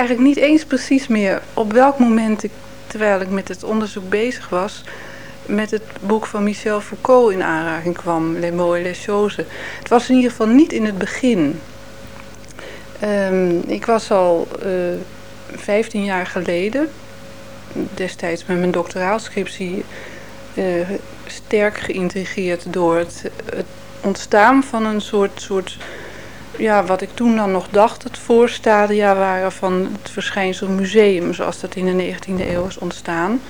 eigenlijk niet eens precies meer op welk moment ik, terwijl ik met het onderzoek bezig was, met het boek van Michel Foucault in aanraking kwam, Les mots et les choses. Het was in ieder geval niet in het begin. Ehm, ik was al uh, eh, 15 jaar geleden, destijds met mijn doctoraalscriptie, uh, sterk geïntrigeerd door het, het, ontstaan van een soort, soort, ja, wat ik toen dan nog dacht, het voorstadia waren van het verschijnsel museum, zoals dat in de 19e eeuw is ontstaan.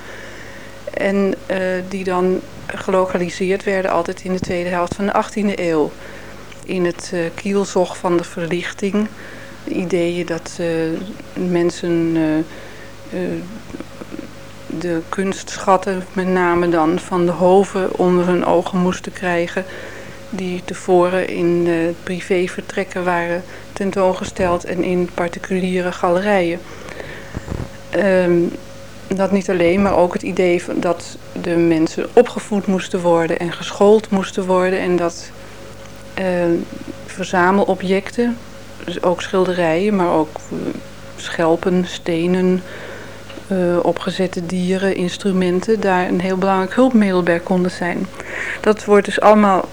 En uh, die dan gelokaliseerd werden altijd in de tweede helft van de 18e eeuw. In het uh, kielzog van de verlichting. De ideeën dat uh, mensen de kunstschatten, met name dan van de hoven, onder hun ogen moesten krijgen. Die tevoren in privévertrekken waren tentoongesteld en in particuliere galerijen. Um, dat niet alleen, maar ook het idee dat de mensen opgevoed moesten worden en geschoold moesten worden. En dat uh, verzamelobjecten, dus ook schilderijen, maar ook uh, schelpen, stenen, uh, opgezette dieren, instrumenten, daar een heel belangrijk hulpmiddel bij konden zijn. Dat wordt dus allemaal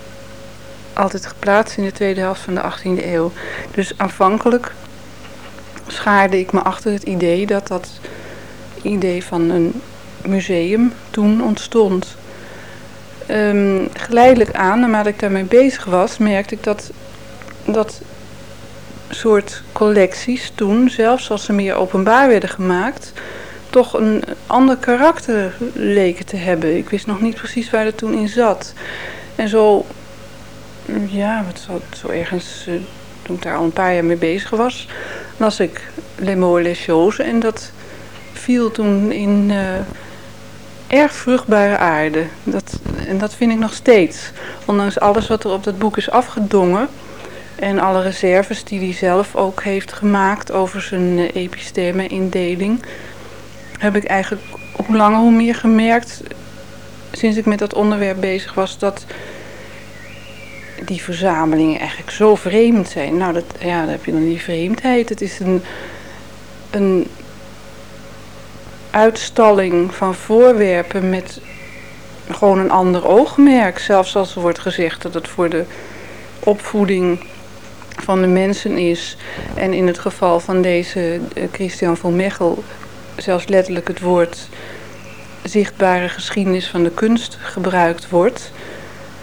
altijd geplaatst in de tweede helft van de 18e eeuw. Dus aanvankelijk schaarde ik me achter het idee dat dat idee van een museum toen ontstond. Um, geleidelijk aan, naarmate ik daarmee bezig was, merkte ik dat dat soort collecties toen, zelfs als ze meer openbaar werden gemaakt, toch een ander karakter leken te hebben. Ik wist nog niet precies waar dat toen in zat. En zo, ja, wat zo, ergens, uh, toen ik daar al een paar jaar mee bezig was, las ik Les Mots les en dat viel toen in uh, erg vruchtbare aarde. Dat, en dat vind ik nog steeds. Ondanks alles wat er op dat boek is afgedongen. En alle reserves die hij zelf ook heeft gemaakt over zijn uh, episteme-indeling. Heb ik eigenlijk hoe langer hoe meer gemerkt, sinds ik met dat onderwerp bezig was, dat die verzamelingen eigenlijk zo vreemd zijn. Nou, dat, ja, dan heb je dan die vreemdheid. Het is een, een uitstalling van voorwerpen met gewoon een ander oogmerk. Zelfs als er wordt gezegd dat het voor de opvoeding van de mensen is. En in het geval van deze uh, Christian van Mechel zelfs letterlijk het woord zichtbare geschiedenis van de kunst gebruikt wordt.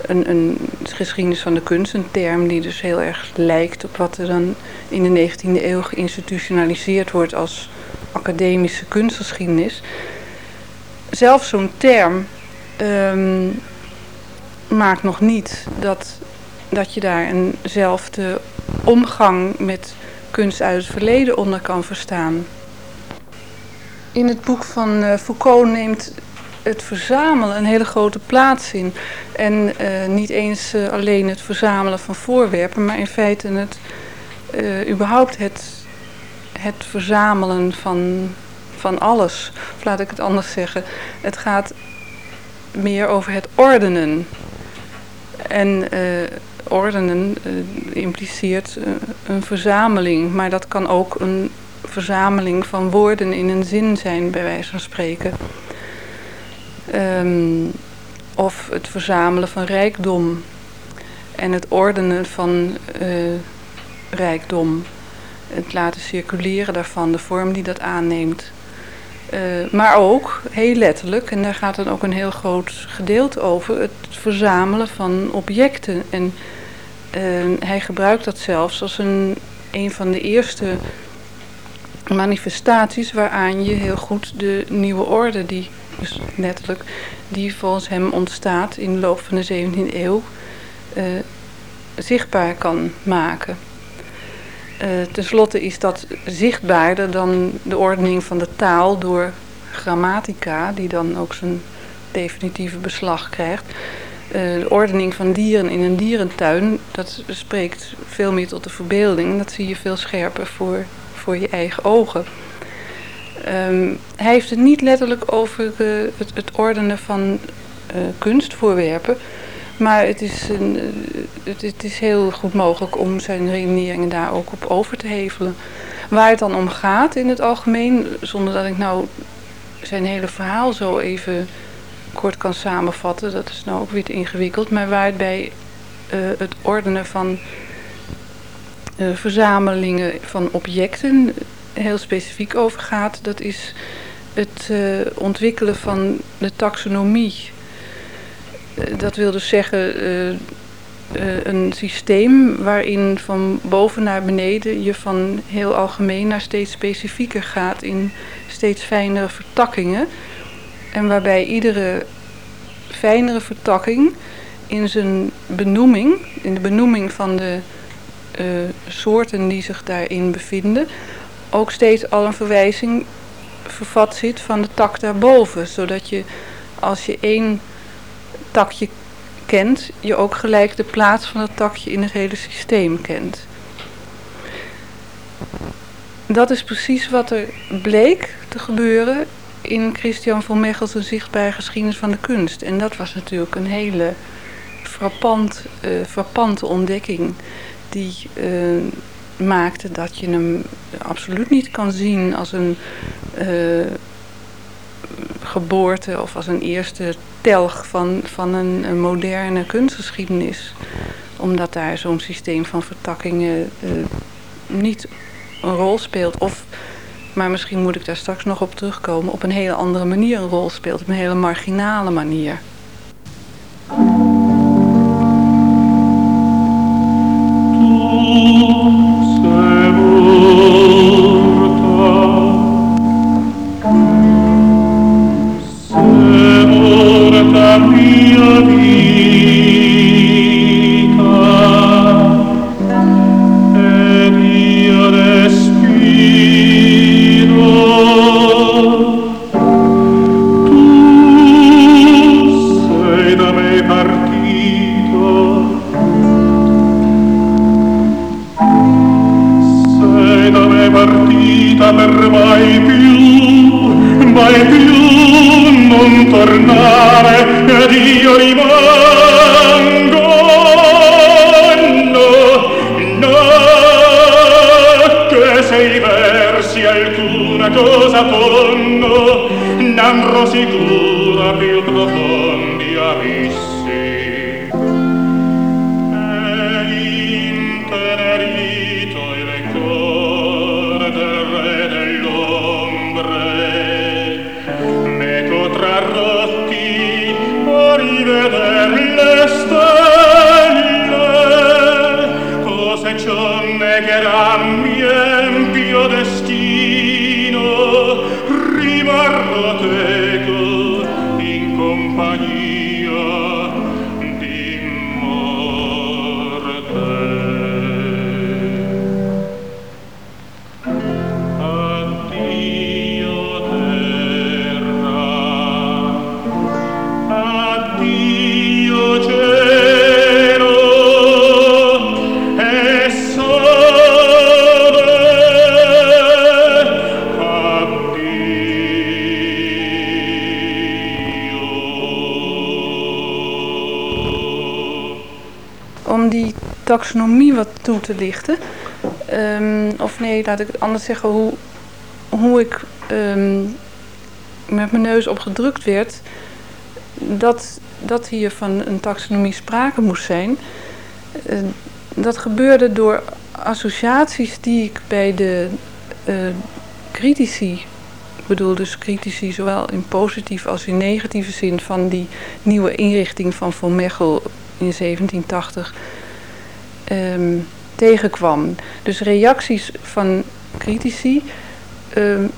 Een, een geschiedenis van de kunst, een term die dus heel erg lijkt op wat er dan in de 19e eeuw geïnstitutionaliseerd wordt als academische kunstgeschiedenis. Zelfs zo'n term um, maakt nog niet dat, dat je daar eenzelfde omgang met kunst uit het verleden onder kan verstaan. In het boek van uh, Foucault neemt het verzamelen een hele grote plaats in. En uh, niet eens uh, alleen het verzamelen van voorwerpen, maar in feite het, überhaupt het het verzamelen van, van alles. Of laat ik het anders zeggen. Het gaat meer over het ordenen. En ordenen impliceert een verzameling. Maar dat kan ook een verzameling van woorden in een zin zijn, bij wijze van spreken. Um, of het verzamelen van rijkdom. En het ordenen van rijkdom het laten circuleren daarvan, de vorm die dat aanneemt. Uh, maar ook, heel letterlijk, en daar gaat dan ook een heel groot gedeelte over, het verzamelen van objecten. En uh, hij gebruikt dat zelfs als een, een van de eerste manifestaties waaraan je heel goed de nieuwe orde, die dus letterlijk, die volgens hem ontstaat in de loop van de 17e eeuw, uh, zichtbaar kan maken. Uh, Ten slotte is dat zichtbaarder dan de ordening van de taal door grammatica, die dan ook zijn definitieve beslag krijgt. Uh, de ordening van dieren in een dierentuin, dat spreekt veel meer tot de verbeelding. Dat zie je veel scherper voor, voor je eigen ogen. Um, hij heeft het niet letterlijk over uh, het, het, ordenen van kunstvoorwerpen, Maar het is, een, het, het, is heel goed mogelijk om zijn redeneringen daar ook op over te hevelen. Waar het dan om gaat in het algemeen, zonder dat ik nou zijn hele verhaal zo even kort kan samenvatten, dat is nou ook weer te ingewikkeld, maar waar het bij het ordenen van verzamelingen van objecten heel specifiek over gaat, dat is het uh, ontwikkelen van de taxonomie. dat wil dus zeggen een systeem waarin van boven naar beneden je van heel algemeen naar steeds specifieker gaat in steeds fijnere vertakkingen. En waarbij iedere fijnere vertakking in zijn benoeming, in de benoeming van de soorten die zich daarin bevinden, ook steeds al een verwijzing vervat zit van de tak daarboven. Zodat je als je één takje kent, je ook gelijk de plaats van dat takje in het hele systeem kent. Dat is precies wat er bleek te gebeuren in Christian van Mechels zichtbare geschiedenis van de kunst. En dat was natuurlijk een hele frappant, uh, frappante ontdekking die uh, maakte dat je hem absoluut niet kan zien als een uh, geboorte of als een eerste telg van, van een, moderne kunstgeschiedenis. Omdat daar zo'n systeem van vertakkingen niet een rol speelt. Of, maar misschien moet ik daar straks nog op terugkomen, op een hele andere manier een rol speelt. Op een hele marginale manier. compagnie taxonomie wat toe te lichten. Um, of nee, laat ik het anders zeggen, hoe, hoe ik um, met mijn neus op gedrukt werd, dat, dat hier van een taxonomie sprake moest zijn. Uh, dat gebeurde door associaties die ik bij de uh, critici, ik bedoel dus critici zowel in positieve als in negatieve zin van die nieuwe inrichting van Von Mechel in 1780 um, tegenkwam. Dus reacties van critici um,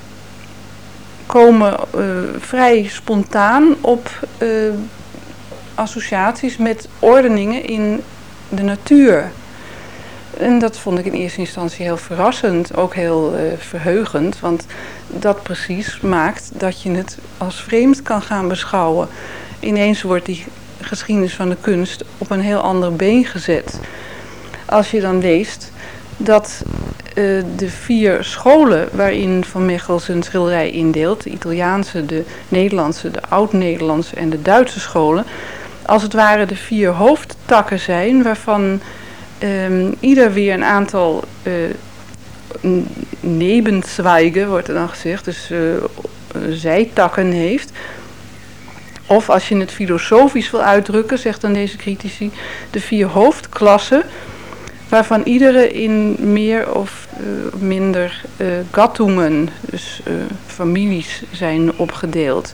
komen uh, vrij spontaan op uh, associaties met ordeningen in de natuur. En dat vond ik in eerste instantie heel verrassend, ook heel uh, verheugend, want dat precies maakt dat je het als vreemd kan gaan beschouwen. Ineens wordt die geschiedenis van de kunst op een heel ander been gezet als je dan leest dat uh, de vier scholen waarin Van Mechel zijn schilderij indeelt, de Italiaanse, de Nederlandse, de Oud-Nederlandse en de Duitse scholen, als het ware de vier hoofdtakken zijn, waarvan um, ieder weer een aantal uh, nebenzwijgen, wordt er dan gezegd, dus uh, zijtakken heeft. Of als je het filosofisch wil uitdrukken, zegt dan deze critici, de vier hoofdklassen, waarvan iedere in meer of uh, minder uh, gattungen, dus uh, families, zijn opgedeeld.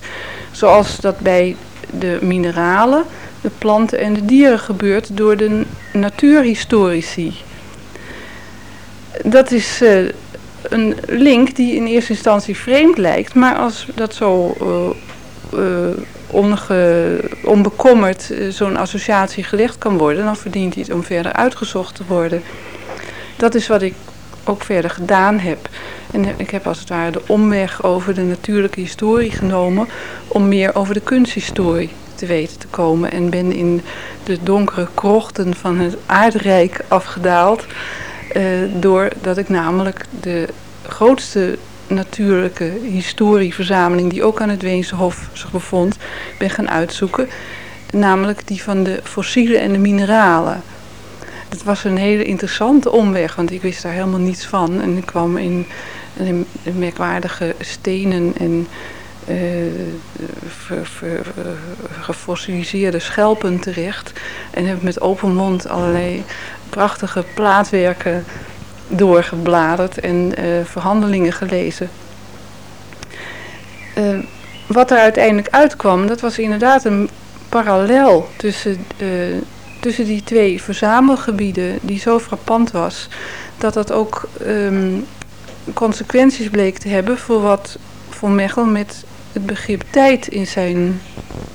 Zoals dat bij de mineralen, de planten en de dieren gebeurt door de natuurhistorici. Dat is een link die in eerste instantie vreemd lijkt, maar als dat zo onge, onbekommerd uh, zo'n associatie gelegd kan worden, dan verdient hij het om verder uitgezocht te worden. Dat is wat ik ook verder gedaan heb. En ik heb als het ware de omweg over de natuurlijke historie genomen om meer over de kunsthistorie te weten te komen. En ben in de donkere krochten van het aardrijk afgedaald. Uh, doordat ik namelijk de grootste natuurlijke historieverzameling die ook aan het Weense Hof zich bevond, ben gaan uitzoeken. Namelijk die van de fossielen en de mineralen. Dat was een hele interessante omweg, want ik wist daar helemaal niets van. En ik kwam in, merkwaardige stenen en ver, gefossiliseerde schelpen terecht. En heb met open mond allerlei prachtige plaatwerken doorgebladerd en uh, verhandelingen gelezen. Uh, wat er uiteindelijk uitkwam, dat was inderdaad een parallel tussen, uh, tussen die twee verzamelgebieden die zo frappant was, dat dat ook um, consequenties bleek te hebben voor wat Von Mechel met het begrip tijd in zijn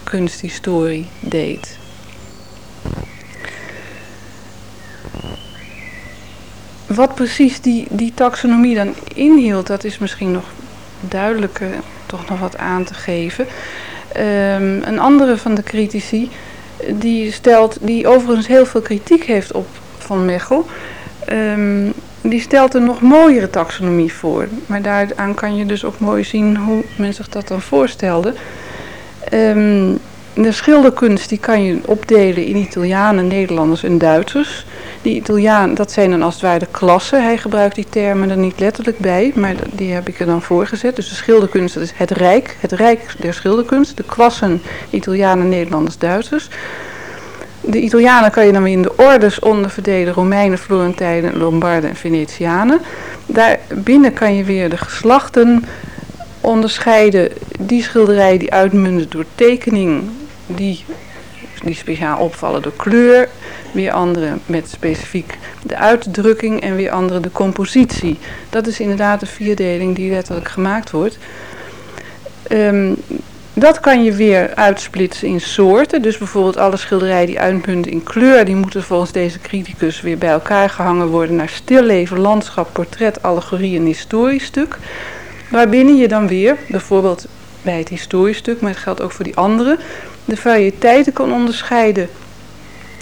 kunsthistorie deed. Wat precies die, die taxonomie dan inhield, dat is misschien nog duidelijker toch nog wat aan te geven. Um, een andere van de critici, die stelt, die overigens heel veel kritiek heeft op Van Mechel, um, die stelt een nog mooiere taxonomie voor. Maar daaraan kan je dus ook mooi zien hoe men zich dat dan voorstelde. Um, de schilderkunst die kan je opdelen in Italianen, Nederlanders en Duitsers. Die Italiaan, dat zijn dan als het ware de klassen. Hij gebruikt die termen er niet letterlijk bij, maar die heb ik er dan voor gezet. Dus de schilderkunst, is het rijk, het rijk der schilderkunst. De klassen, Italianen, Nederlanders, Duitsers. De Italianen kan je dan weer in de ordes onderverdelen. Romeinen, Florentijnen, Lombarden en Venetianen. Daarbinnen kan je weer de geslachten onderscheiden. Die schilderij die uitmunden door tekening, die, die speciaal opvallen door kleur weer andere met specifiek de uitdrukking en weer andere de compositie. Dat is inderdaad de vierdeling die letterlijk gemaakt wordt. Um, dat kan je weer uitsplitsen in soorten. Dus bijvoorbeeld alle schilderijen die uitmunten in kleur, die moeten volgens deze criticus weer bij elkaar gehangen worden naar stilleven, landschap, portret, allegorie en historisch stuk. Waarbinnen je dan weer, bijvoorbeeld bij het historisch stuk, maar het geldt ook voor die andere, de variëteiten kan onderscheiden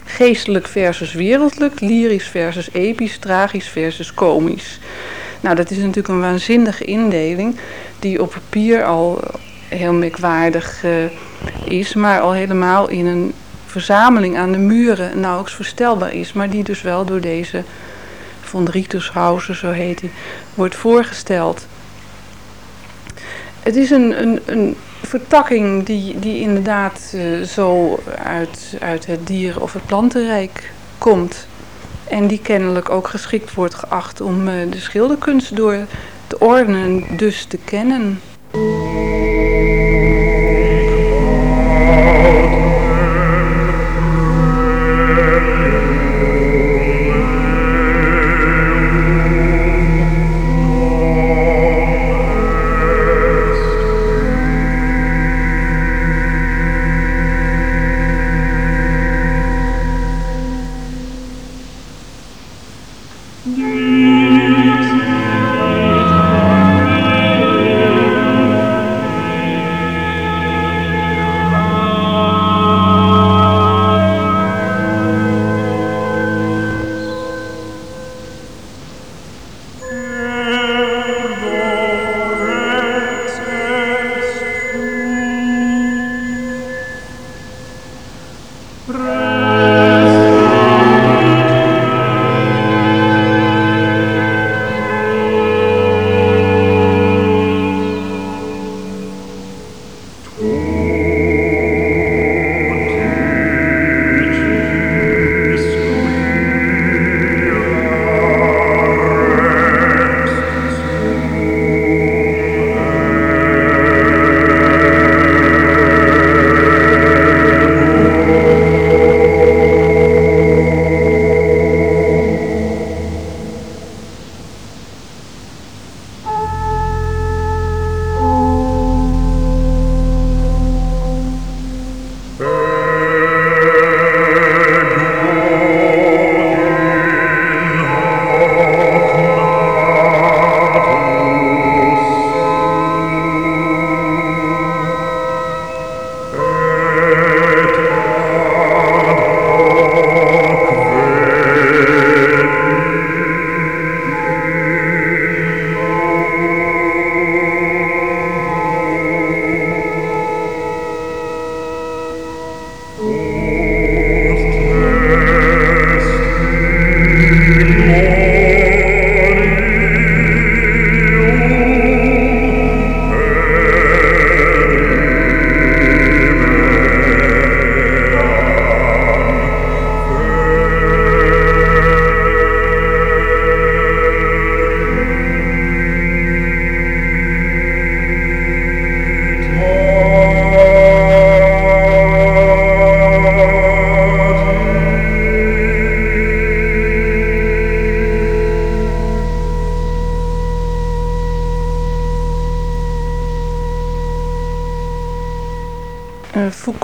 geestelijk versus wereldlijk, lyrisch versus episch, tragisch versus komisch. Nou, dat is natuurlijk een waanzinnige indeling die op papier al heel merkwaardig uh, is, maar al helemaal in een verzameling aan de muren nauwelijks voorstelbaar is, maar die dus wel door deze von Rietershausen, zo heet hij, wordt voorgesteld. Het is een, een, een vertakking die, die inderdaad uh, zo uit, uit het dier- of het plantenrijk komt. En die kennelijk ook geschikt wordt geacht om uh, de schilderkunst door te ordenen, dus te kennen.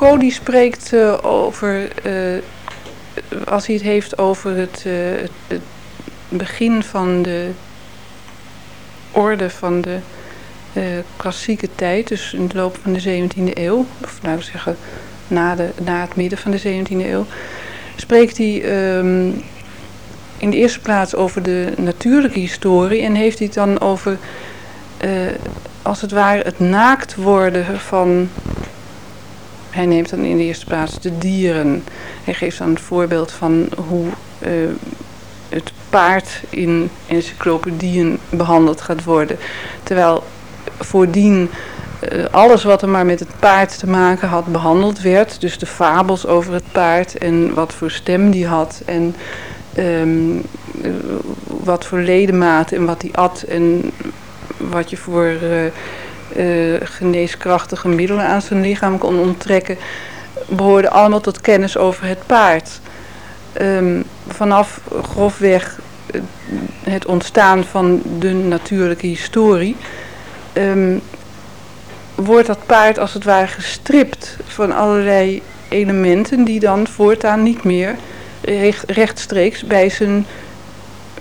Foucault spreekt uh, over, uh, als hij het heeft over het, uh, het, het, begin van de orde van de klassieke tijd, dus in de loop van de 17e eeuw, of nou zeggen na, de, na het midden van de 17e eeuw, spreekt hij um, in de eerste plaats over de natuurlijke historie en heeft hij het dan over, als het ware, het naakt worden van hij neemt dan in de eerste plaats de dieren. Hij geeft dan het voorbeeld van hoe uh, het paard in encyclopedieën behandeld gaat worden. Terwijl voordien uh, alles wat er maar met het paard te maken had behandeld werd. Dus de fabels over het paard en wat voor stem die had en um, uh, wat voor ledematen en wat hij at en wat je voor geneeskrachtige middelen aan zijn lichaam kon onttrekken, behoorden allemaal tot kennis over het paard. Um, vanaf grofweg het ontstaan van de natuurlijke historie, um, wordt dat paard als het ware gestript van allerlei elementen die dan voortaan niet meer recht, rechtstreeks bij zijn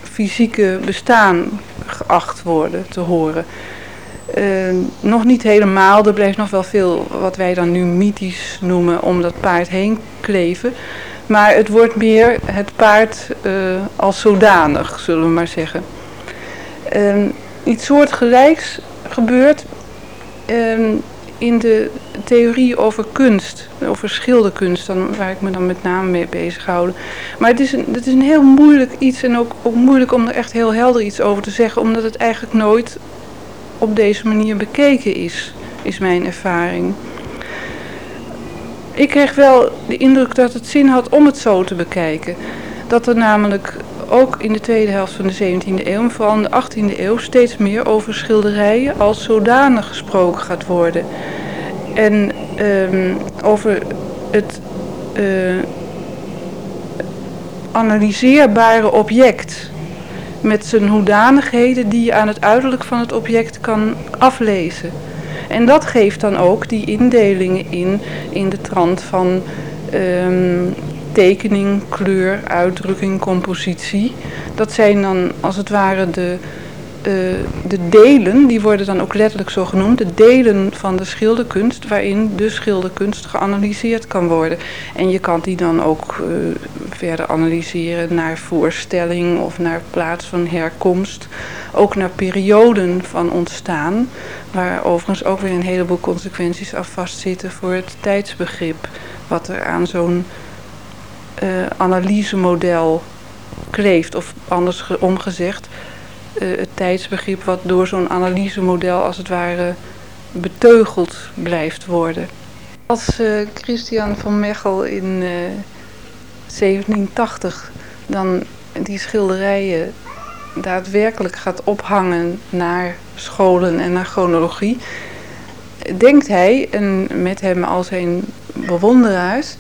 fysieke bestaan geacht worden te horen. Uh, nog niet helemaal, er blijft nog wel veel wat wij dan nu mythisch noemen om dat paard heen kleven. Maar het wordt meer het paard uh, als zodanig, zullen we maar zeggen. Uh, iets soortgelijks gebeurt in de theorie over kunst, over schilderkunst, dan, waar ik me dan met name mee bezighoud. Maar het is, een, het is een heel moeilijk iets en ook, ook moeilijk om er echt heel helder iets over te zeggen, omdat het eigenlijk nooit op deze manier bekeken is, is mijn ervaring. Ik kreeg wel de indruk dat het zin had om het zo te bekijken. Dat er namelijk ook in de tweede helft van de 17e eeuw, en vooral in de 18e eeuw, steeds meer over schilderijen als zodanig gesproken gaat worden. En um, over het uh, analyseerbare object met zijn hoedanigheden die je aan het uiterlijk van het object kan aflezen. En dat geeft dan ook die indelingen in, in de trant van um, tekening, kleur, uitdrukking, compositie. Dat zijn dan als het ware de, uh, de delen, die worden dan ook letterlijk zo genoemd, de delen van de schilderkunst waarin de schilderkunst geanalyseerd kan worden. En je kan die dan ook uh, verder analyseren naar voorstelling of naar plaats van herkomst. Ook naar perioden van ontstaan, waar overigens ook weer een heleboel consequenties af vastzitten voor het tijdsbegrip. Wat er aan zo'n uh, analysemodel kleeft, of anders omgezegd het tijdsbegrip wat door zo'n analysemodel als het ware beteugeld blijft worden. Als uh, Christian van Mechel in uh, 1780 dan die schilderijen daadwerkelijk gaat ophangen naar scholen en naar chronologie, denkt hij, en met hem al zijn bewonderaars,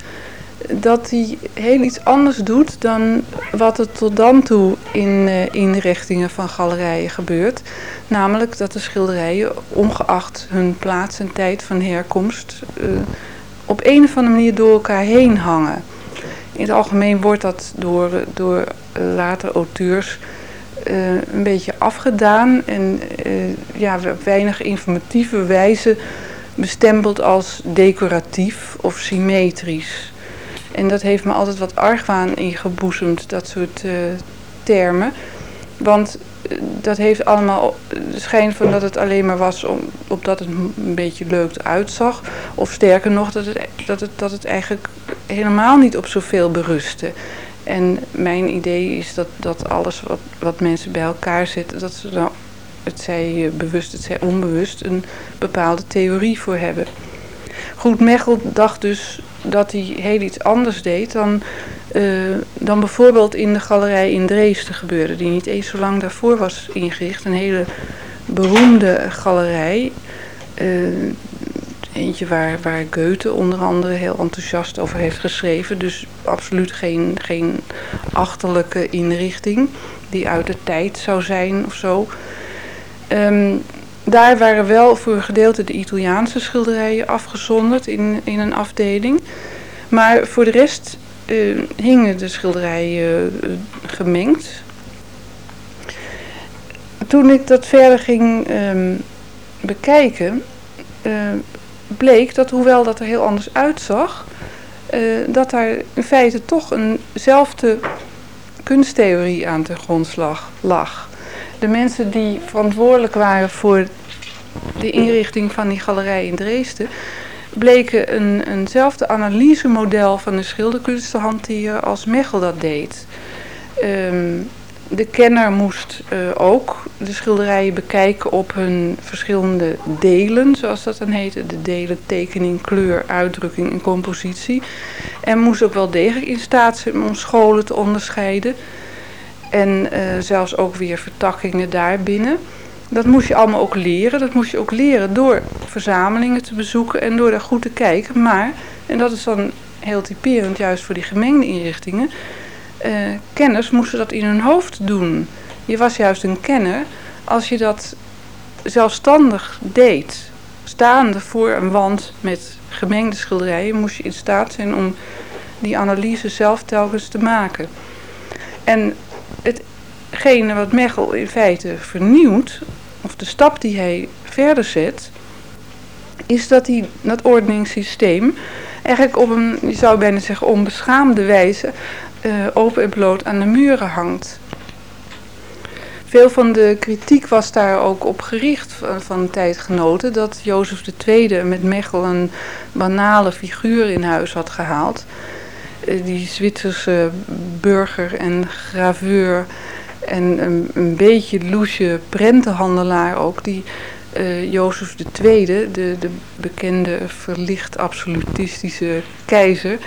dat hij heel iets anders doet dan wat er tot dan toe in uh, inrichtingen van galerijen gebeurt. Namelijk dat de schilderijen, ongeacht hun plaats en tijd van herkomst, uh, op een of andere manier door elkaar heen hangen. In het algemeen wordt dat door, door later auteurs uh, een beetje afgedaan en ja, op weinig informatieve wijze bestempeld als decoratief of symmetrisch. En dat heeft me altijd wat argwaan ingeboezemd, dat soort uh, termen. Want uh, dat heeft allemaal de schijn van dat het alleen maar was om, opdat het een beetje leuk uitzag. Of sterker nog, dat het, dat het, dat het eigenlijk helemaal niet op zoveel berustte. En mijn idee is dat, dat alles wat, wat mensen bij elkaar zetten, dat ze dan, het zij eh, bewust, het zij onbewust, een bepaalde theorie voor hebben. Goed, Mechel dacht dus dat hij heel iets anders deed dan, uh, dan bijvoorbeeld in de galerij in Dresden gebeurde, die niet eens zo lang daarvoor was ingericht. Een hele beroemde galerij. Uh, eentje waar, waar Goethe onder andere heel enthousiast over heeft geschreven. Dus absoluut geen, geen achterlijke inrichting die uit de tijd zou zijn of zo. Um, daar waren wel voor een gedeelte de Italiaanse schilderijen afgezonderd in, in een afdeling. Maar voor de rest uh, hingen de schilderijen uh, gemengd. Toen ik dat verder ging um, bekijken, uh, bleek dat hoewel dat er heel anders uitzag, dat daar in feite toch eenzelfde kunsttheorie aan ten grondslag lag de mensen die verantwoordelijk waren voor de inrichting van die galerij in Dresden, bleken een, eenzelfde analysemodel van de schilderkunst te hanteren als Mechel dat deed. Um, de kenner moest uh, ook de schilderijen bekijken op hun verschillende delen, zoals dat dan heette. De delen tekening, kleur, uitdrukking en compositie. En moest ook wel degelijk in staat zijn om scholen te onderscheiden. En uh, zelfs ook weer vertakkingen daarbinnen. Dat moest je allemaal ook leren. Dat moest je ook leren door verzamelingen te bezoeken en door daar goed te kijken. Maar, en dat is dan heel typerend juist voor die gemengde inrichtingen, uh, kenners moesten dat in hun hoofd doen. Je was juist een kenner als je dat zelfstandig deed. Staande voor een wand met gemengde schilderijen moest je in staat zijn om die analyse zelf telkens te maken. En hetgene wat Mechel in feite vernieuwt, of de stap die hij verder zet, is dat hij dat ordeningssysteem eigenlijk op een, je zou bijna zeggen, onbeschaamde wijze uh, open en bloot aan de muren hangt. Veel van de kritiek was daar ook op gericht van, van tijdgenoten dat Jozef II met Mechel een banale figuur in huis had gehaald. Uh, die Zwitserse burger en graveur en een, een beetje loesje prentenhandelaar ook, die uh, Jozef II, de, de bekende verlicht absolutistische keizer,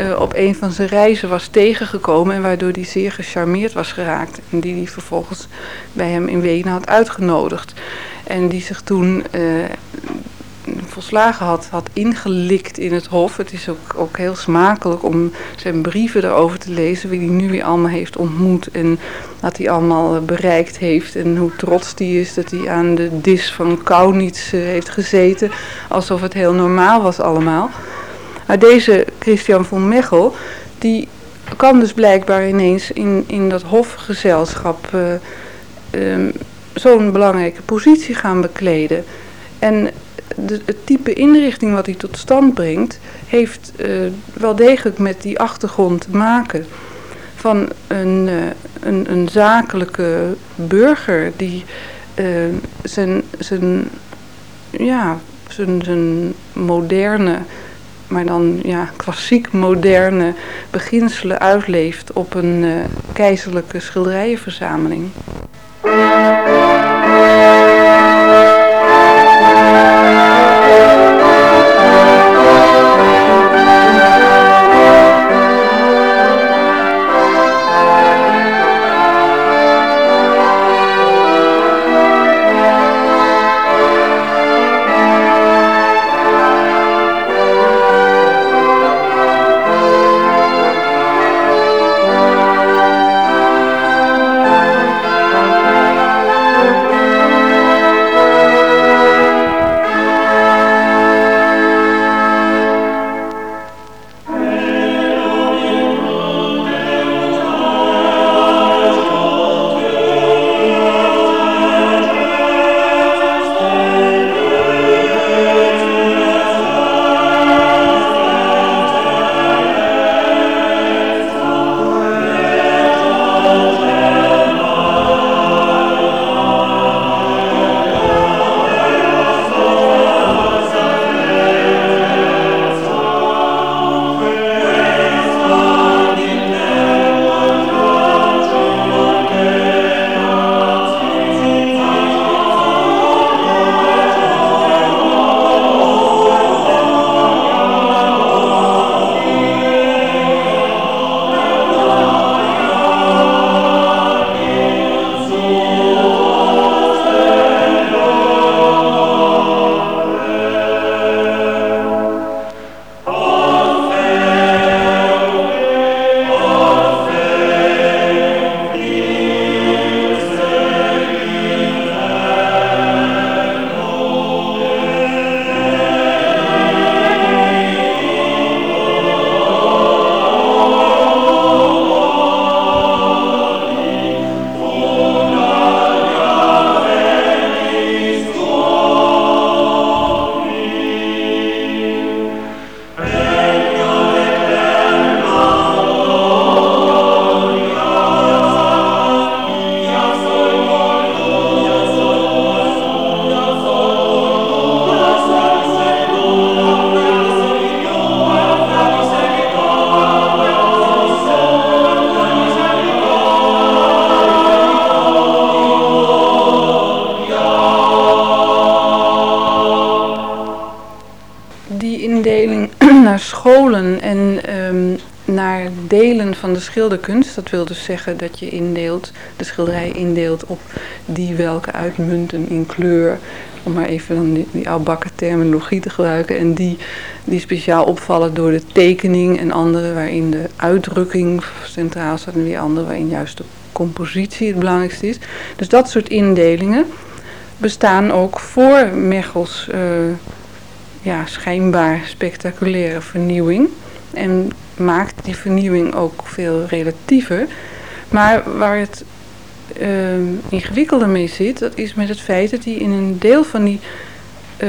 uh, op een van zijn reizen was tegengekomen en waardoor hij zeer gecharmeerd was geraakt. En die hij vervolgens bij hem in Wenen had uitgenodigd. En die zich toen uh, volslagen had, had ingelikt in het hof. Het is ook, ook heel smakelijk om zijn brieven erover te lezen, wie hij nu weer allemaal heeft ontmoet en wat hij allemaal eh, bereikt heeft en hoe trots hij is dat hij aan de dis van Kaunitz uh, heeft gezeten, alsof het heel normaal was allemaal. Maar deze Christian von Mechel, die kan dus blijkbaar ineens in, in dat hofgezelschap uh, um, zo'n belangrijke positie gaan bekleden. En de, het type inrichting wat hij tot stand brengt, heeft uh, wel degelijk met die achtergrond te maken. Van een, uh, een, een, zakelijke burger die uh, zijn, zijn, ja, zijn, zijn moderne, maar dan ja, klassiek moderne beginselen uitleeft op een keizerlijke schilderijenverzameling. Dat wil dus zeggen dat je indeelt, de schilderij indeelt op die welke uitmunten in kleur. Om maar even dan die, die oudbakken terminologie te gebruiken. En die, die speciaal opvallen door de tekening en andere waarin de uitdrukking centraal staat. En weer andere waarin juist de compositie het belangrijkste is. Dus dat soort indelingen bestaan ook voor Mechels uh, ja, schijnbaar spectaculaire vernieuwing. En maakt die vernieuwing ook veel relatiever. Maar waar het uh, ingewikkelder mee zit, dat is met het feit dat hij in een deel van die uh,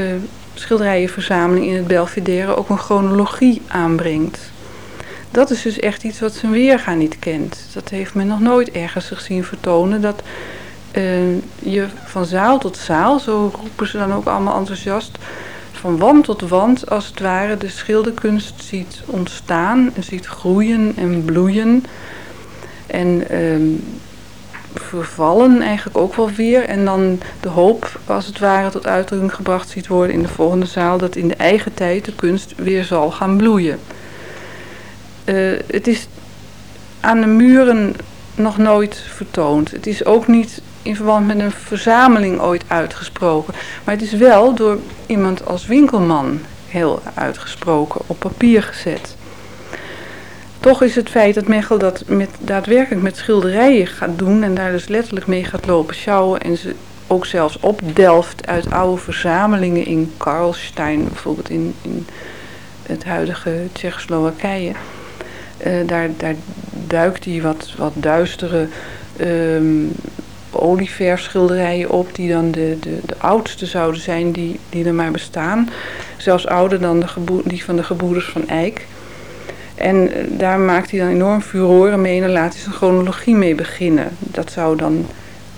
schilderijenverzameling in het Belvedere ook een chronologie aanbrengt. Dat is dus echt iets wat zijn weerga niet kent. Dat heeft men nog nooit ergens gezien vertonen. Dat uh, je van zaal tot zaal, zo roepen ze dan ook allemaal enthousiast, van wand tot wand als het ware de schilderkunst ziet ontstaan, ziet groeien en bloeien. En uh, vervallen eigenlijk ook wel weer. En dan de hoop als het ware tot uitdrukking gebracht ziet worden in de volgende zaal dat in de eigen tijd de kunst weer zal gaan bloeien. Uh, het is aan de muren nog nooit vertoond. Het is ook niet in verband met een verzameling ooit uitgesproken. Maar het is wel door iemand als Winkelman heel uitgesproken, op papier gezet. Toch is het feit dat Mechel dat met, daadwerkelijk met schilderijen gaat doen en daar dus letterlijk mee gaat lopen sjouwen en ze ook zelfs opdelft uit oude verzamelingen in Karlstein, bijvoorbeeld in, in het huidige Tsjechoslowakije. Uh, daar, daar duikt hij wat, wat duistere um, olieverfschilderijen op, die dan de, de, de oudste zouden zijn die, die er maar bestaan. Zelfs ouder dan de die van de geboeders van Eijk. En eh, daar maakt hij dan enorm furoren mee en laat hij zijn chronologie mee beginnen. Dat zou dan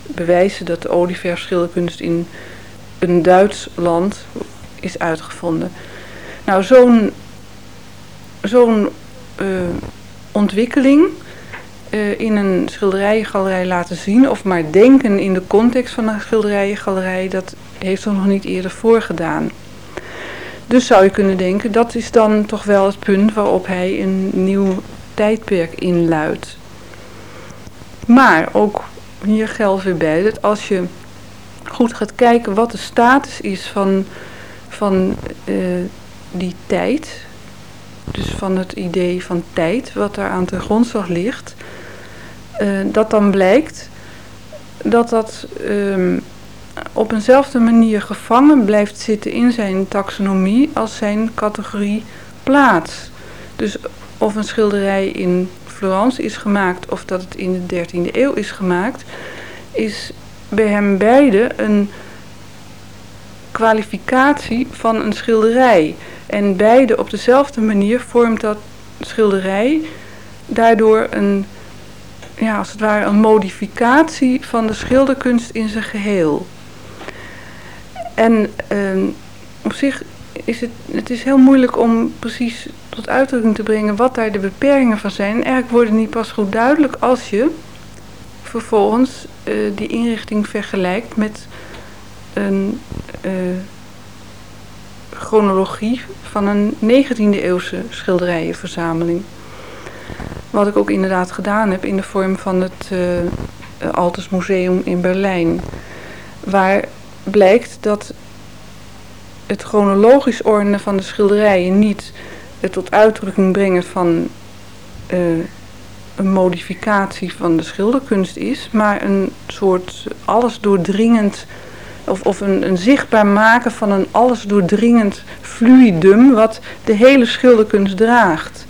bewijzen dat de olieverfschilderkunst in een Duits land is uitgevonden. Nou, zo'n zo'n uh, ontwikkeling uh, in een schilderijengalerij laten zien, of maar denken in de context van een schilderijengalerij, dat heeft er nog niet eerder voorgedaan. Dus zou je kunnen denken, dat is dan toch wel het punt waarop hij een nieuw tijdperk inluidt. Maar ook hier geldt weer bij dat als je goed gaat kijken wat de status is van, van uh, die tijd, dus van het idee van tijd, wat daar aan de grondslag ligt, dat dan blijkt dat dat um, op eenzelfde manier gevangen blijft zitten in zijn taxonomie als zijn categorie plaats. Dus of een schilderij in Florence is gemaakt of dat het in de 13e eeuw is gemaakt, is bij hem beide een kwalificatie van een schilderij. En beide op dezelfde manier vormt dat schilderij daardoor een ja, als het ware een modificatie van de schilderkunst in zijn geheel. En uh, op zich is het, het is heel moeilijk om precies tot uitdrukking te brengen wat daar de beperkingen van zijn. eigenlijk worden die pas goed duidelijk als je vervolgens uh, die inrichting vergelijkt met een uh, chronologie van een 19e eeuwse schilderijenverzameling. Wat ik ook inderdaad gedaan heb in de vorm van het uh, Altes Museum in Berlijn. Waar blijkt dat het chronologisch ordenen van de schilderijen niet het tot uitdrukking brengen van uh, een modificatie van de schilderkunst is, maar een soort alles doordringend of, of een, een zichtbaar maken van een alles doordringend fluidum wat de hele schilderkunst draagt.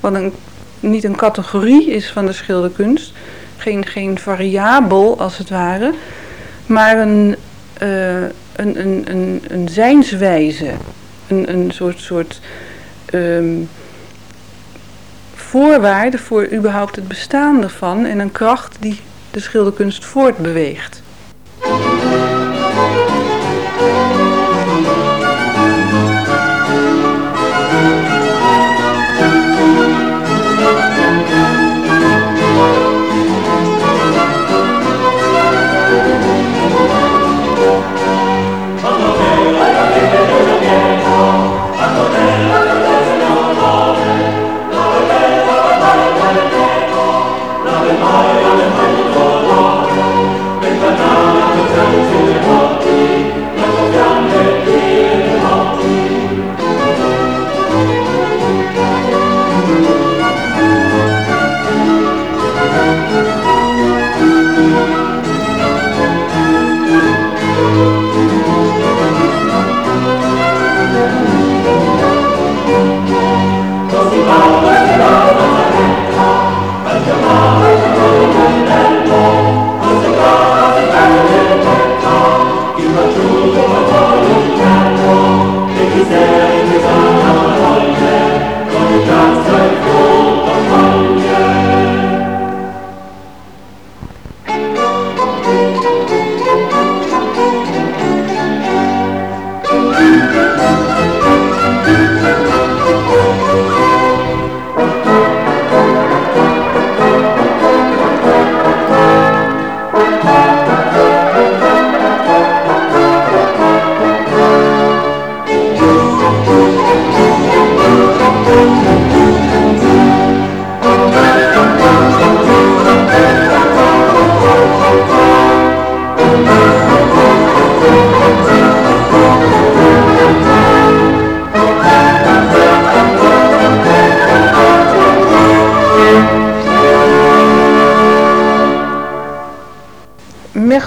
Wat een niet een categorie is van de schilderkunst. Geen, geen variabel als het ware. Maar een, uh, een, een, een, een zijnswijze. Een, een soort, soort um, voorwaarde voor überhaupt het bestaan ervan. En een kracht die de schilderkunst voortbeweegt.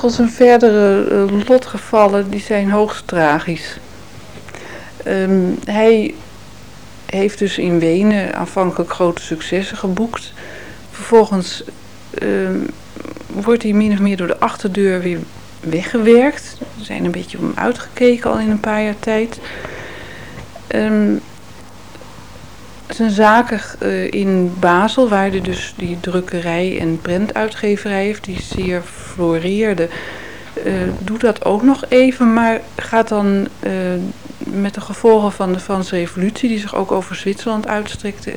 Mechels en verdere uh, lotgevallen die zijn hoogst tragisch. Um, hij heeft dus in Wenen aanvankelijk grote successen geboekt. Vervolgens um, wordt hij min of meer door de achterdeur weer weggewerkt. Er zijn een beetje om uitgekeken al in een paar jaar tijd. Um, zijn zaken uh, in Basel, waar hij dus die drukkerij en prentuitgeverij heeft, die zeer uh, doet dat ook nog even, maar gaat dan uh, met de gevolgen van de Franse revolutie, die zich ook over Zwitserland uitstrekte,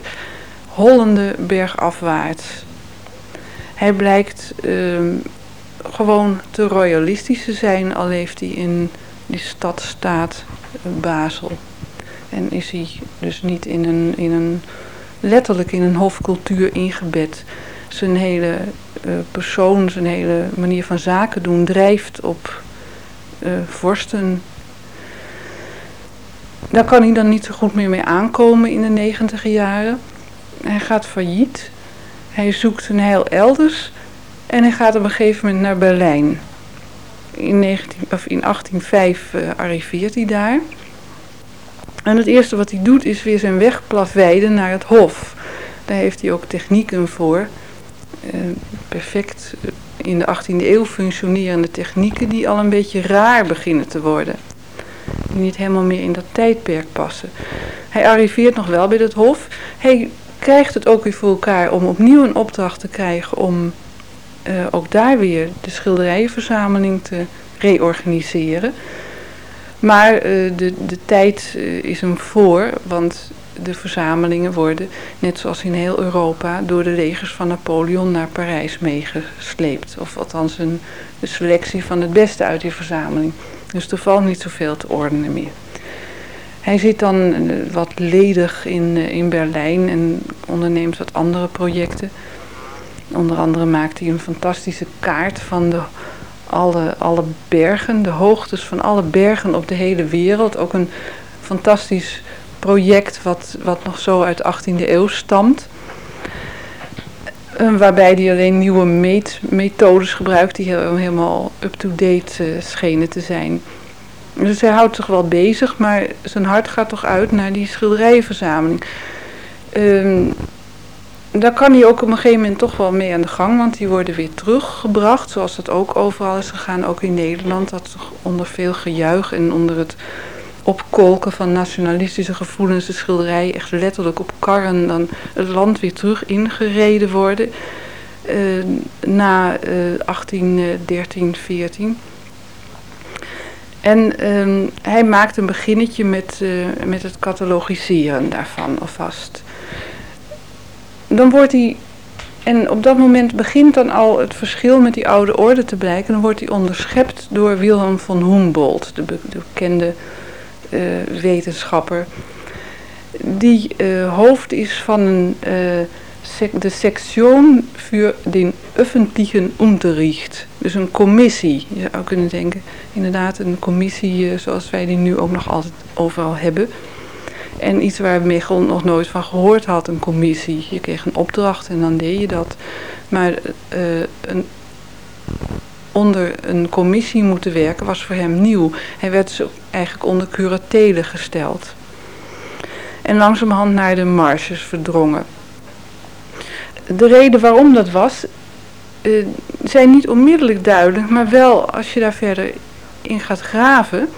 hollende bergafwaarts. Hij blijkt gewoon te royalistisch te zijn, al leeft hij in die stadstaat Basel. En is hij dus niet in een, in een letterlijk in een hofcultuur ingebed. Zijn hele persoon, zijn hele manier van zaken doen drijft op uh, vorsten. Daar kan hij dan niet zo goed meer mee aankomen in de negentiger jaren. Hij gaat failliet. Hij zoekt een heil elders. En hij gaat op een gegeven moment naar Berlijn. In, 19, of in 1805 uh, arriveert hij daar. En het eerste wat hij doet is weer zijn weg plavijden naar het hof. Daar heeft hij ook technieken voor. Uh, perfect in de 18e eeuw functionerende technieken die al een beetje raar beginnen te worden. Die niet helemaal meer in dat tijdperk passen. Hij arriveert nog wel bij het hof. Hij krijgt het ook weer voor elkaar om opnieuw een opdracht te krijgen om uh, ook daar weer de schilderijenverzameling te reorganiseren. Maar de, de tijd is hem voor, want de verzamelingen worden, net zoals in heel Europa, door de legers van Napoleon naar Parijs meegesleept. Of althans een, selectie van het beste uit die verzameling. Dus er valt niet zoveel te ordenen meer. Hij zit dan uh, wat ledig in, in Berlijn en onderneemt wat andere projecten. Onder andere maakt hij een fantastische kaart van de alle, alle bergen, de hoogtes van alle bergen op de hele wereld. Ook een fantastisch project wat, wat nog zo uit de 18e eeuw stamt. Uh, waarbij hij alleen nieuwe meetmethodes gebruikt die helemaal up-to-date uh, schenen te zijn. Dus hij houdt zich wel bezig, maar zijn hart gaat toch uit naar die schilderijenverzameling. Uh, daar kan hij ook op een gegeven moment toch wel mee aan de gang, want die worden weer teruggebracht, zoals dat ook overal is gegaan, ook in Nederland. Dat onder veel gejuich en onder het opkolken van nationalistische gevoelens de schilderijen echt letterlijk op karren dan het land weer terug ingereden worden. Uh, na uh, 1813, 14. En uh, hij maakt een beginnetje met, uh, met het catalogiseren daarvan alvast dan wordt hij, en op dat moment begint dan al het verschil met die oude orde te blijken, dan wordt hij onderschept door Wilhelm von Humboldt, de, be de bekende wetenschapper, die uh, hoofd is van een, sec de Sektion für den öffentlichen Unterricht. Dus een commissie, je zou kunnen denken, inderdaad een commissie zoals wij die nu ook nog altijd overal hebben. En iets waar Michel nog nooit van gehoord had, een commissie. Je kreeg een opdracht en dan deed je dat. Maar een, onder een commissie moeten werken was voor hem nieuw. Hij werd dus eigenlijk onder curatele gesteld. en langzamerhand naar de marges verdrongen. De reden waarom dat was, uh, zijn niet onmiddellijk duidelijk, maar wel als je daar verder in gaat graven,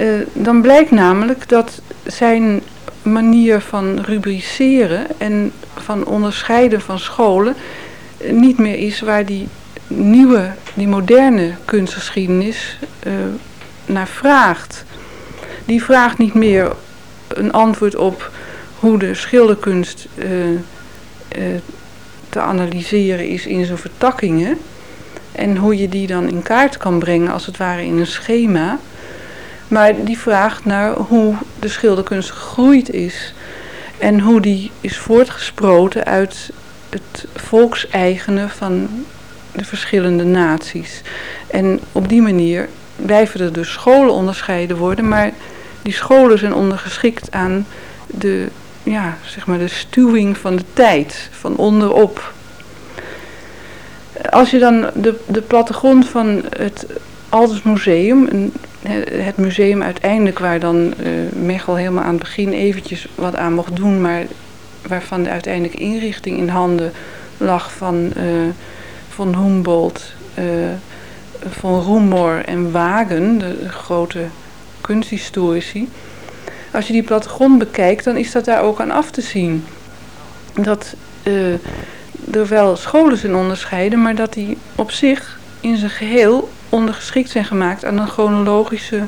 uh, dan blijkt namelijk dat zijn manier van rubriceren en van onderscheiden van scholen niet meer is waar die nieuwe, die moderne kunstgeschiedenis uh, naar vraagt. Die vraagt niet meer een antwoord op hoe de schilderkunst uh, uh, te analyseren is in zijn vertakkingen. En hoe je die dan in kaart kan brengen als het ware in een schema. Maar die vraagt naar hoe de schilderkunst gegroeid is. En hoe die is voortgesproten uit het volkseigene van de verschillende naties. En op die manier blijven er dus scholen onderscheiden worden, maar die scholen zijn ondergeschikt aan de, ja, zeg maar de stuwing van de tijd, van onderop. Als je dan de, de plattegrond van het Alders Museum, het museum uiteindelijk waar dan uh, Mechel helemaal aan het begin eventjes wat aan mocht doen, maar waarvan de uiteindelijke inrichting in handen lag van, uh, van Humboldt, uh, van Roemor en Wagen, de, grote kunsthistorici. Als je die plattegrond bekijkt, dan is dat daar ook aan af te zien. Dat uh, er wel scholen zijn onderscheiden, maar dat die op zich in zijn geheel ondergeschikt zijn gemaakt aan een chronologische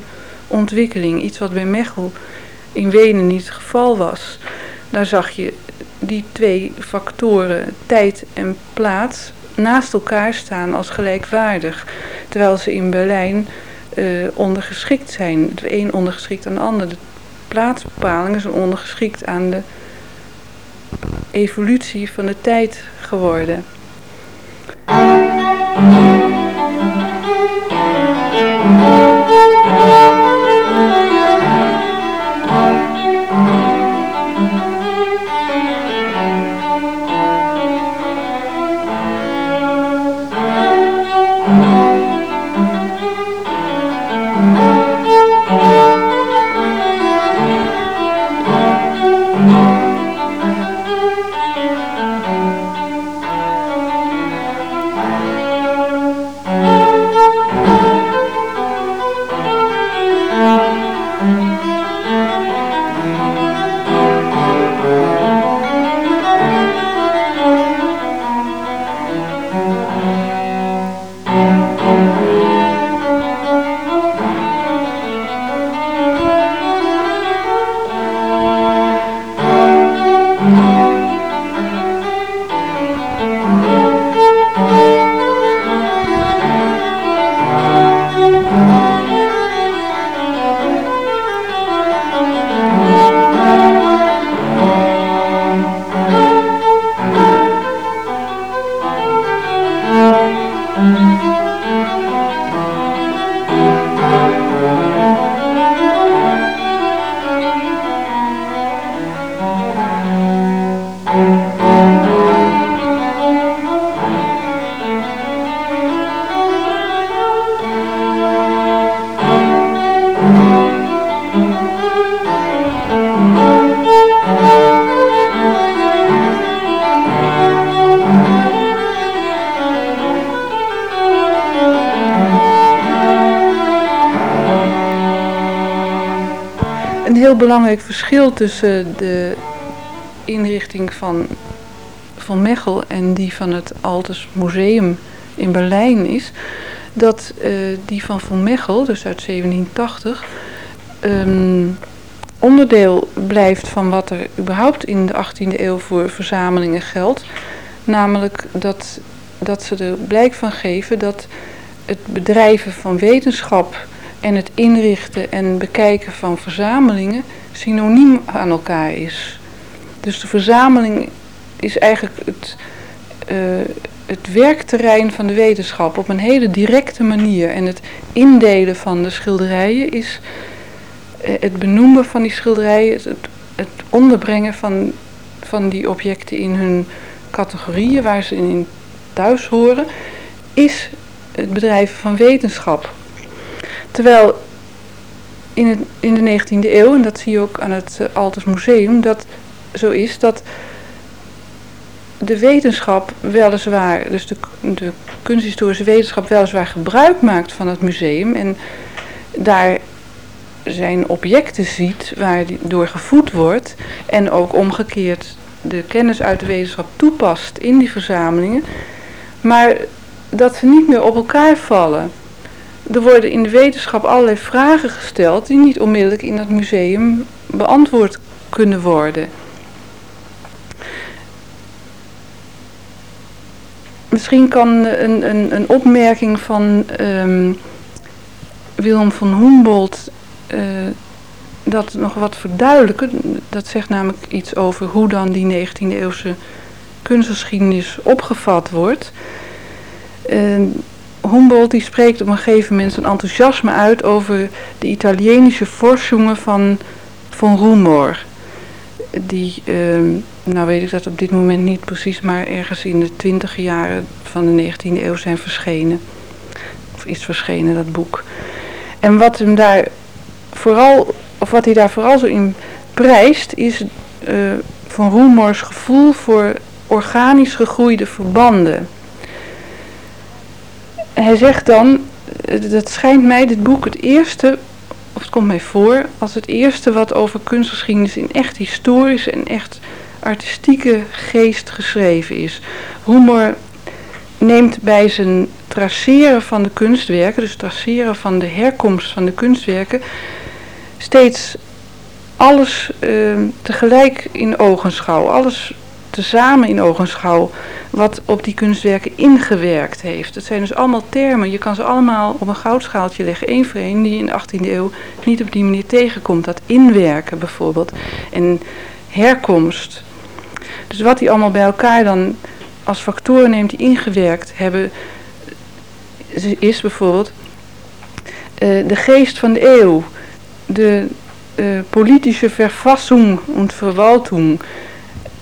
ontwikkeling. Iets wat bij Mechel in Wenen niet het geval was. Daar zag je die twee factoren, tijd en plaats, naast elkaar staan als gelijkwaardig. Terwijl ze in Berlijn uh, ondergeschikt zijn. De een ondergeschikt aan de ander. De plaatsbepaling is ondergeschikt aan de evolutie van de tijd geworden. Belangrijk verschil tussen de inrichting van, van Mechel en die van het Altes Museum in Berlijn is dat uh, die van Van Mechel, dus uit 1780, um, ehm, onderdeel blijft van wat er überhaupt in de 18e eeuw voor verzamelingen geldt. Namelijk dat, dat ze er blijk van geven dat het bedrijven van wetenschap en het inrichten en bekijken van verzamelingen synoniem aan elkaar is. Dus de verzameling is eigenlijk het, uh, het werkterrein van de wetenschap op een hele directe manier. En het indelen van de schilderijen is uh, het benoemen van die schilderijen, het, het onderbrengen van, van die objecten in hun categorieën waar ze in thuis horen, is het bedrijven van wetenschap. Terwijl in, het, in de 19e eeuw, en dat zie je ook aan het uh, Museum, dat zo is dat de wetenschap weliswaar, dus de, de kunsthistorische wetenschap weliswaar gebruik maakt van het museum en daar zijn objecten ziet waar die door gevoed wordt en ook omgekeerd de kennis uit de wetenschap toepast in die verzamelingen, maar dat ze niet meer op elkaar vallen. Er worden in de wetenschap allerlei vragen gesteld die niet onmiddellijk in het museum beantwoord kunnen worden. Misschien kan een, een, een opmerking van um, Willem van Humboldt uh, dat nog wat verduidelijken. Dat zegt namelijk iets over hoe dan die 19e eeuwse kunstgeschiedenis opgevat wordt. Uh, Humboldt die spreekt op een gegeven moment zijn enthousiasme uit over de Italienische Forschungen van von Rumor. Die, uh, nou weet ik dat op dit moment niet precies, maar ergens in de twintige jaren van de 19e eeuw zijn verschenen. Of is verschenen dat boek. En wat hem daar vooral, of wat hij daar vooral zo in prijst, is uh, van Roemors gevoel voor organisch gegroeide verbanden. Hij zegt dan, dat schijnt mij dit boek het eerste, of het komt mij voor, als het eerste wat over kunstgeschiedenis in echt historische en echt artistieke geest geschreven is. Roemer neemt bij zijn traceren van de kunstwerken, dus traceren van de herkomst van de kunstwerken, steeds alles uh, tegelijk in ogenschouw, alles tezamen in ogenschouw, wat op die kunstwerken ingewerkt heeft. Het zijn dus allemaal termen, je kan ze allemaal op een goudschaaltje leggen, één voor één, die in de 18e eeuw niet op die manier tegenkomt. Dat inwerken bijvoorbeeld, en herkomst. Dus wat die allemaal bij elkaar dan als factoren neemt die ingewerkt hebben, is bijvoorbeeld uh, de geest van de eeuw, de uh, politische verfassung en verwaltung,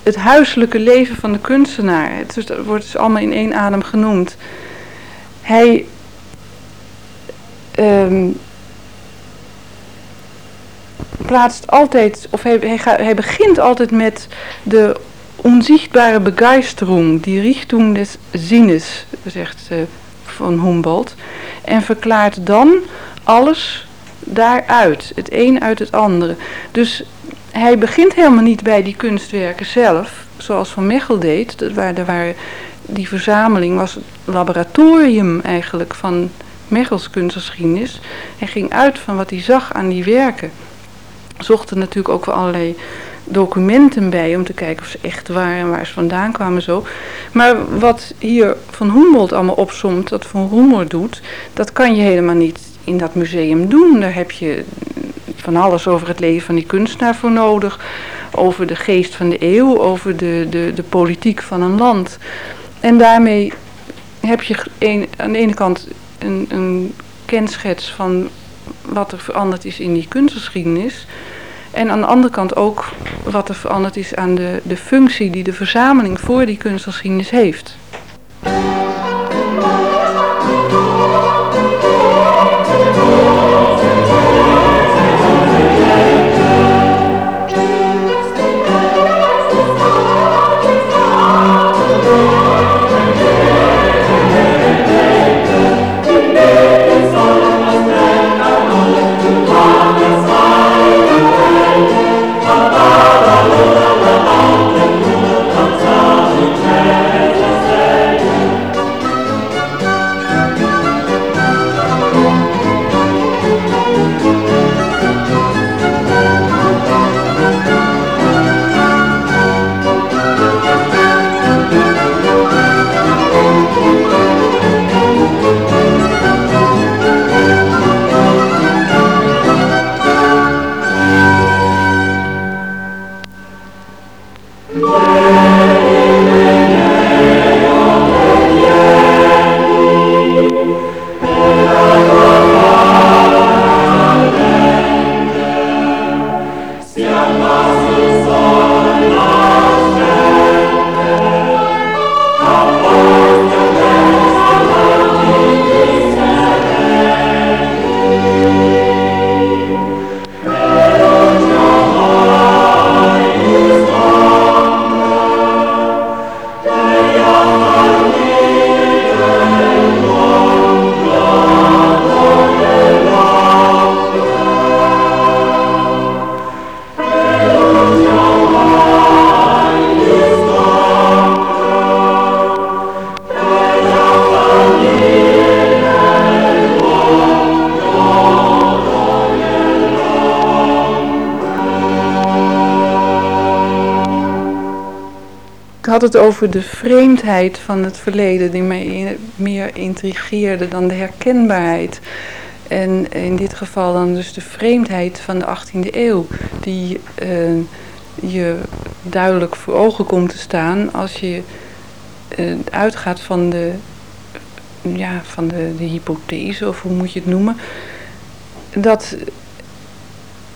het huiselijke leven van de kunstenaar. Het wordt dus allemaal in één adem genoemd. Hij um, plaatst altijd, of hij, hij, begint altijd met de onzichtbare Begeisterung, die Richtung des Sinnes, zegt uh, van Humboldt. En verklaart dan alles daaruit, het een uit het andere. Dus hij begint helemaal niet bij die kunstwerken zelf, zoals Van Mechel deed. Dat waar, waar, die verzameling was het laboratorium eigenlijk van Mechels kunstgeschiedenis. Hij ging uit van wat hij zag aan die werken. Zocht er natuurlijk ook wel allerlei documenten bij om te kijken of ze echt waren en waar ze vandaan kwamen zo. Maar wat hier van Humboldt allemaal opzomt, dat Van Humboldt doet, dat kan je helemaal niet in dat museum doen. Daar heb je van alles over het leven van die kunstenaar voor nodig. Over de geest van de eeuw, over de, de, de politiek van een land. En daarmee heb je aan de ene kant een, een kenschets van wat er veranderd is in die kunstgeschiedenis. En aan de andere kant ook wat er veranderd is aan de, de functie die de verzameling voor die kunstgeschiedenis heeft. Had het over de vreemdheid van het verleden die mij meer intrigeerde dan de herkenbaarheid. En in dit geval dan dus de vreemdheid van de 18e eeuw, die uh, je duidelijk voor ogen komt te staan als je uh, uitgaat van de, ja, van de, de hypothese, of hoe moet je het noemen, dat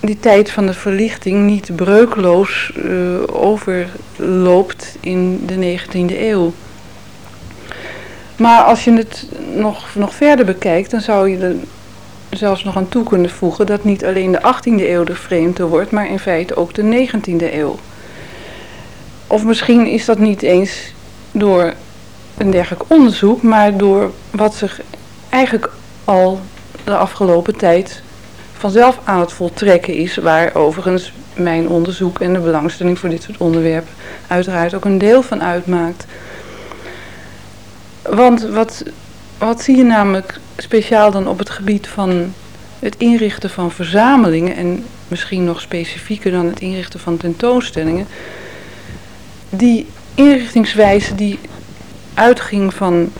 die tijd van de verlichting niet breukloos uh, overloopt in de 19e eeuw. Maar als je het nog, nog verder bekijkt, dan zou je er zelfs nog aan toe kunnen voegen dat niet alleen de 18e eeuw de vreemde wordt, maar in feite ook de 19e eeuw. Of misschien is dat niet eens door een dergelijk onderzoek, maar door wat zich eigenlijk al de afgelopen tijd vanzelf aan het voltrekken is, waar overigens mijn onderzoek en de belangstelling voor dit soort onderwerpen uiteraard ook een deel van uitmaakt. Want wat, wat zie je namelijk speciaal dan op het gebied van het inrichten van verzamelingen en misschien nog specifieker dan het inrichten van tentoonstellingen, die inrichtingswijze die uitging van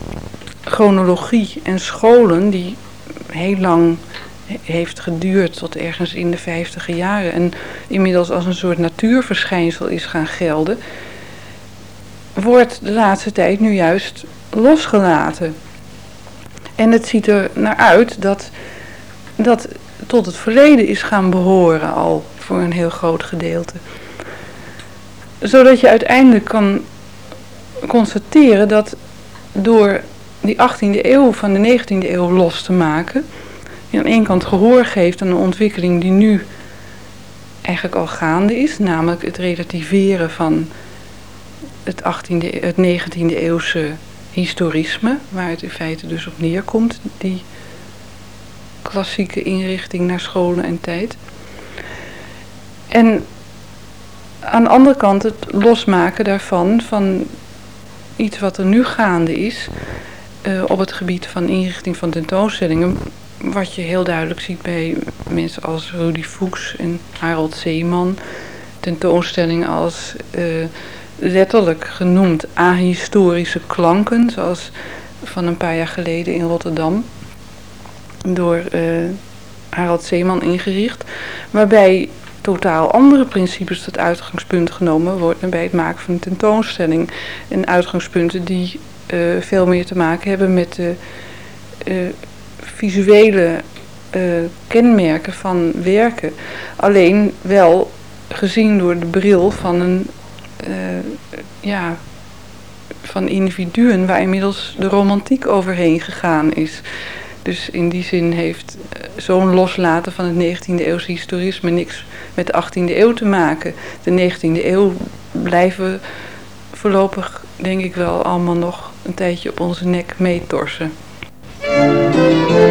chronologie en scholen die heel lang heeft geduurd tot ergens in de vijftige jaren en inmiddels als een soort natuurverschijnsel is gaan gelden, wordt de laatste tijd nu juist losgelaten. En het ziet er naar uit dat dat tot het verleden is gaan behoren al voor een heel groot gedeelte. Zodat je uiteindelijk kan constateren dat door die 18e eeuw van de 19e eeuw los te maken, aan de ene kant gehoor geeft aan een ontwikkeling die nu eigenlijk al gaande is, namelijk het relativeren van het, 18e, het 19e eeuwse historisme, waar het in feite dus op neerkomt, die klassieke inrichting naar scholen en tijd. En aan de andere kant het losmaken daarvan, van iets wat er nu gaande is, uh, op het gebied van inrichting van tentoonstellingen, wat je heel duidelijk ziet bij mensen als Rudy Fuchs en Harold Zeeman, tentoonstellingen als uh, letterlijk genoemd ahistorische klanken, zoals van een paar jaar geleden in Rotterdam door uh, Harald Zeeman ingericht, waarbij totaal andere principes tot uitgangspunt genomen worden bij het maken van een tentoonstelling. En uitgangspunten die uh, veel meer te maken hebben met de visuele kenmerken van werken. Alleen wel gezien door de bril van een ja, van individuen waar inmiddels de romantiek overheen gegaan is. Dus in die zin heeft eh, zo'n loslaten van het 19e eeuwse historisme niks met de 18e eeuw te maken. De 19e eeuw blijven voorlopig denk ik wel allemaal nog een tijdje op onze nek meetorsen. Thank you.